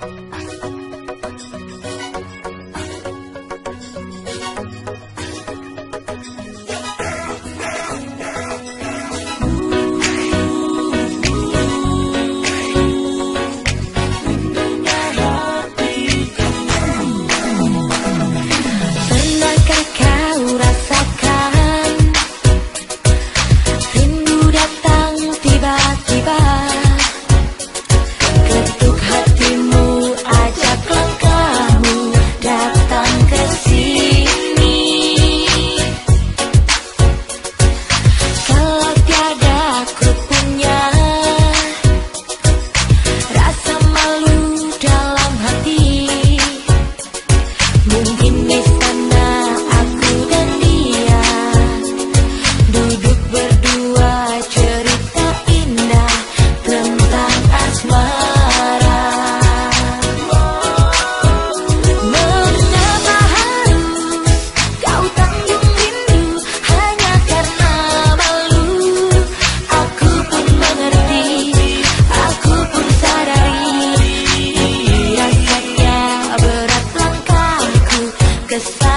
啊。satisfied.